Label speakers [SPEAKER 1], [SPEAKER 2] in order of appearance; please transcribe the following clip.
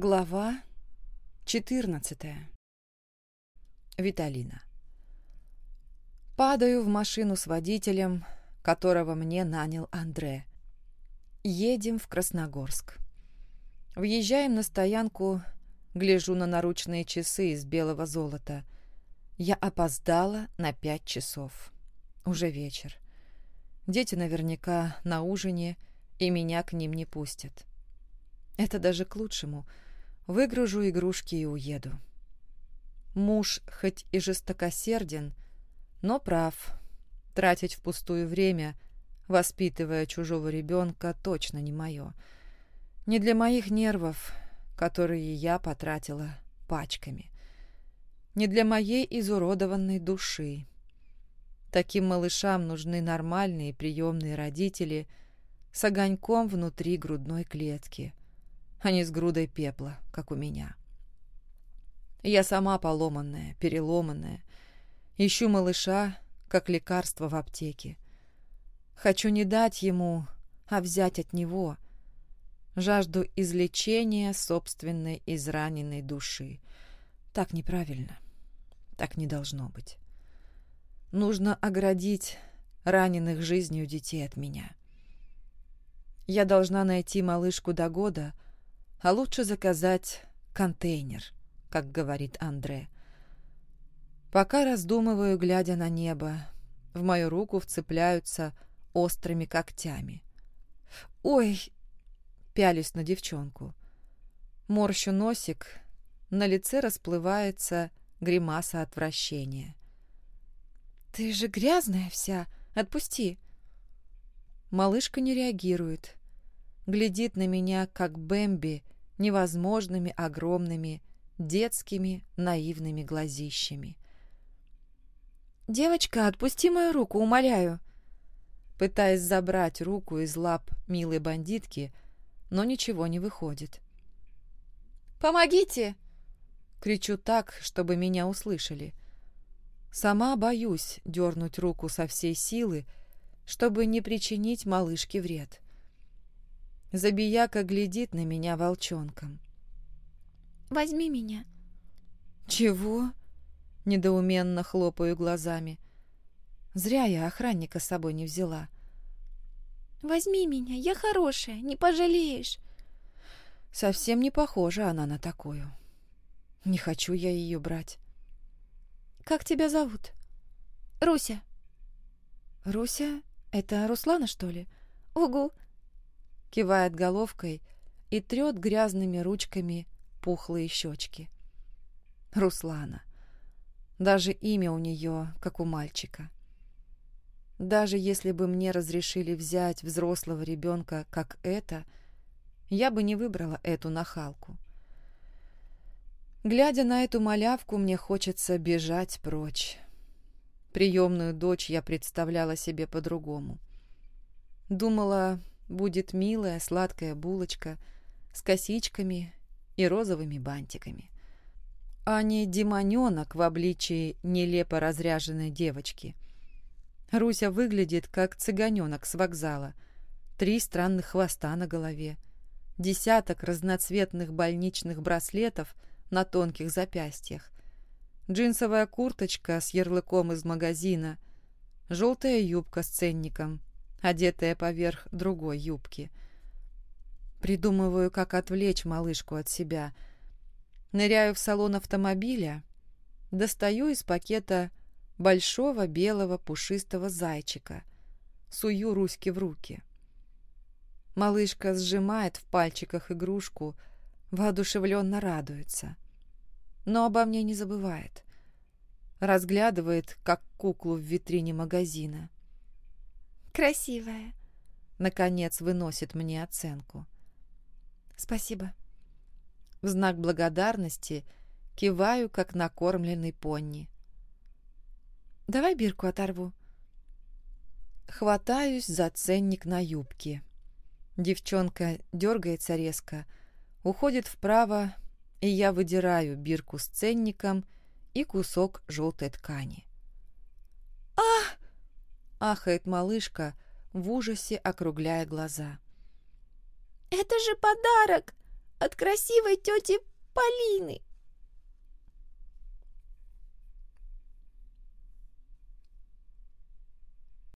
[SPEAKER 1] Глава 14 Виталина Падаю в машину с водителем, которого мне нанял Андре. Едем в Красногорск. Въезжаем на стоянку, гляжу на наручные часы из белого золота. Я опоздала на пять часов. Уже вечер. Дети наверняка на ужине, и меня к ним не пустят. Это даже к лучшему. Выгружу игрушки и уеду. Муж хоть и жестокосерден, но прав. Тратить впустую время, воспитывая чужого ребенка, точно не мое. Не для моих нервов, которые я потратила пачками. Не для моей изуродованной души. Таким малышам нужны нормальные приемные родители с огоньком внутри грудной клетки, а не с грудой пепла, как у меня. Я сама поломанная, переломанная. Ищу малыша, как лекарство в аптеке. Хочу не дать ему, а взять от него. Жажду излечения собственной израненной души. Так неправильно. Так не должно быть. Нужно оградить раненых жизнью детей от меня. Я должна найти малышку до года, а лучше заказать контейнер, как говорит Андре. Пока раздумываю, глядя на небо, в мою руку вцепляются острыми когтями. «Ой!» — пялюсь на девчонку. Морщу носик, на лице расплывается гримаса отвращения. «Ты же грязная вся! Отпусти!» Малышка не реагирует. Глядит на меня, как Бэмби, невозможными огромными, детскими, наивными глазищами. «Девочка, отпусти мою руку, умоляю!» Пытаясь забрать руку из лап милой бандитки, но ничего не выходит. «Помогите!» Кричу так, чтобы меня услышали. Сама боюсь дернуть руку со всей силы, чтобы не причинить малышке вред. Забияка глядит на меня волчонком. «Возьми меня». «Чего?» — недоуменно хлопаю глазами. Зря я охранника с собой не взяла. «Возьми меня, я хорошая, не пожалеешь». Совсем не похожа она на такую. Не хочу я ее брать. «Как тебя зовут?» «Руся». «Руся? Это Руслана, что ли?» «Угу». Кивает головкой и трет грязными ручками пухлые щечки. Руслана. Даже имя у нее, как у мальчика. Даже если бы мне разрешили взять взрослого ребенка, как это, я бы не выбрала эту нахалку. Глядя на эту малявку, мне хочется бежать прочь. Приемную дочь я представляла себе по-другому. Думала, будет милая сладкая булочка с косичками и розовыми бантиками, а не демоненок в обличии нелепо разряженной девочки. Руся выглядит как цыганенок с вокзала, три странных хвоста на голове, десяток разноцветных больничных браслетов — на тонких запястьях, джинсовая курточка с ярлыком из магазина, желтая юбка с ценником, одетая поверх другой юбки. Придумываю, как отвлечь малышку от себя. Ныряю в салон автомобиля, достаю из пакета большого белого пушистого зайчика, сую Руське в руки. Малышка сжимает в пальчиках игрушку, воодушевленно радуется. Но обо мне не забывает. Разглядывает, как куклу в витрине магазина. «Красивая», — наконец выносит мне оценку. «Спасибо». В знак благодарности киваю, как накормленный понни. «Давай бирку оторву». Хватаюсь за ценник на юбке. Девчонка дергается резко — уходит вправо, и я выдираю бирку с ценником и кусок желтой ткани. «Ах!» — ахает малышка, в ужасе округляя глаза. «Это же подарок!»
[SPEAKER 2] от красивой тети Полины.